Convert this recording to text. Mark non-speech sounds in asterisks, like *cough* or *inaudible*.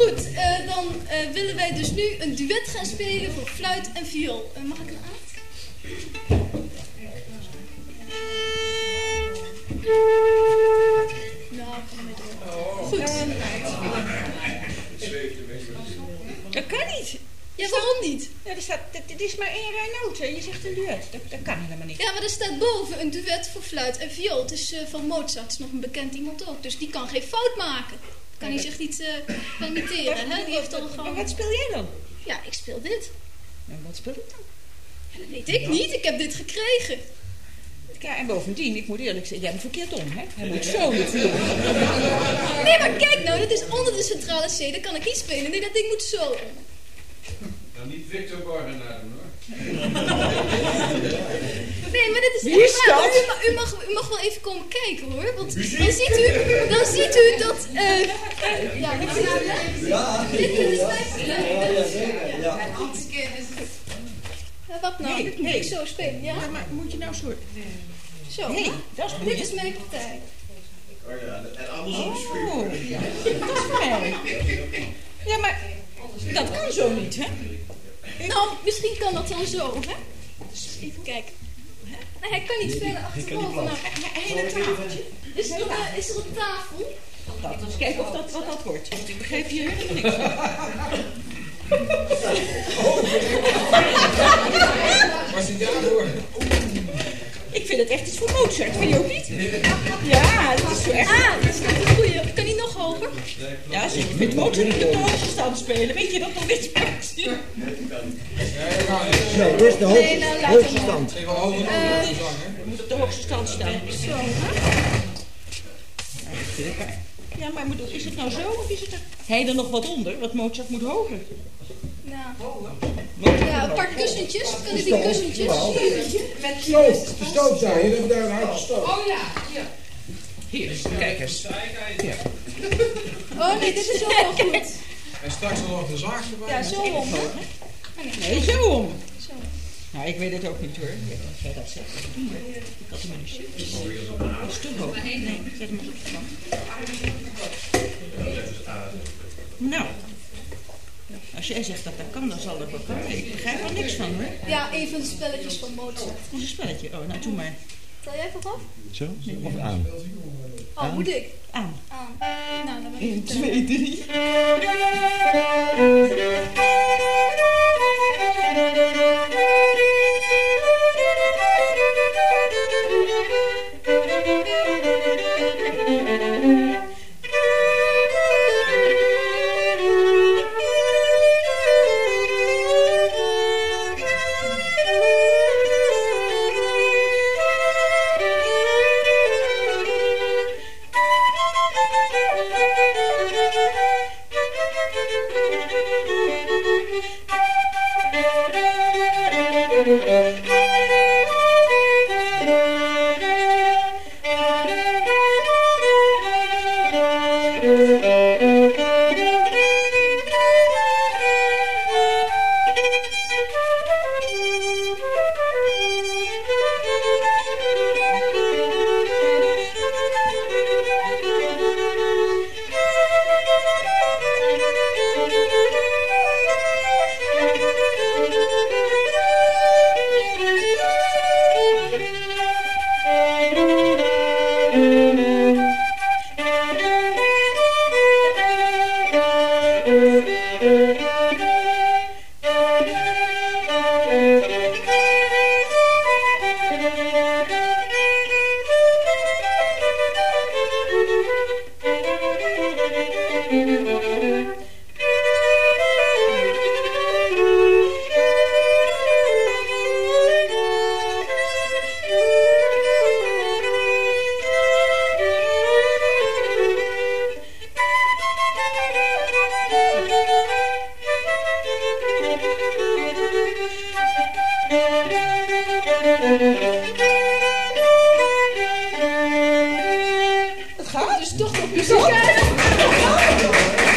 Goed, eh, dan eh, willen wij dus nu een duet gaan spelen voor fluit en viool. Eh, mag ik een aan? Nou. Goed. Dat kan niet. Ja, waarom niet? Ja, er staat, dit, is maar één rij noten. Je zegt een duet. Dat, dat kan helemaal niet. Ja, maar er staat boven een duet voor fluit en viool. Het is van Mozart, het is nog een bekend iemand ook. Dus die kan geen fout maken. Kan hij zich niet eh permitteren, hè? Die heeft al Maar gewoon... wat speel jij dan? Ja, ik speel dit. Nou, wat speel ik dan? Ja, dat weet ik niet, ik heb dit gekregen. Ja, en bovendien, ik moet eerlijk zeggen, jij bent verkeerd om, hè? Hij moet zo natuurlijk. Nee, maar kijk nou, dat is onder de centrale C. Dan kan ik niet spelen. Nee, dat ding moet zo. Nou, niet Victor Borgenaren hoor. Nee, maar dit is Wie is echt waar. dat? U, ma- u, mag, u mag wel even komen kijken hoor. Want dan ziet u, dan ziet u dat. eh ja, dit is dit is mijn Ja. Ja, wat nou? Nee, nee. ik zo spelen, ja? Ja, maar moet je nou zo... Zo. Nee, dat is Dit is mijn partij. Oh ja, en andersom Oh, dat is mij. Ja, maar dat kan zo niet, hè? Nou, misschien kan dat dan zo, hè? Dus even kijken. Nee, hij kan niet verder achterboven. Nou, Hele tafeltje. is, er, eh, is er een tafel? Kijken of dat, wat dat wordt. Want ik begrijp hier helemaal niks van. Waar zit jij voor? Ik vind het echt iets voor Mozart, vind je ook niet? Ja, dat is zo echt. Ah, dat is een goeie. Kan hij nog hoger? Ja, zeg, ik vind Mozart op de hoogste stand spelen. Weet je dat nog niet? Ja, ja, ja. Nee, dit is de Nee, nou, hoogste, laat hoogste hem maar. stand. Even hoger dan de zang, hè? Je moet op de hoogste stand staan. Zo, hè? Ja, maar is het nou zo of is het er... Hij er nog wat onder, want Mozart moet hoger. Nou. Ja, een paar kussentjes. Kan ik die kussentjes? Stoof, de stoof daar. Hier hebben we daar een houten stoof. Hier, kijk eens. Oh nee, dit is ook wel goed. En straks nog de zaag erbij. Ja, zo om, hè? Nee, zo om. Zo. Nou, ik weet het ook niet hoor. Ik weet jij dat zegt. Ik had hem in de shit. Dat is te hoog. Nee, zet hem op de bank. Nou. Als jij zegt dat dat kan, dan zal dat wel kunnen. Ik begrijp er niks van hoor. Ja, een van de spelletjes van Mozart. Een spelletje. Oh, nou, doe maar. Tel jij vooraf? Zo? Of aan? Oh, moet ik? Aan. Aan. Nou, dan ben ik 1, het. 2, 3. Thank you. Het gaat dus toch op muziek. *laughs*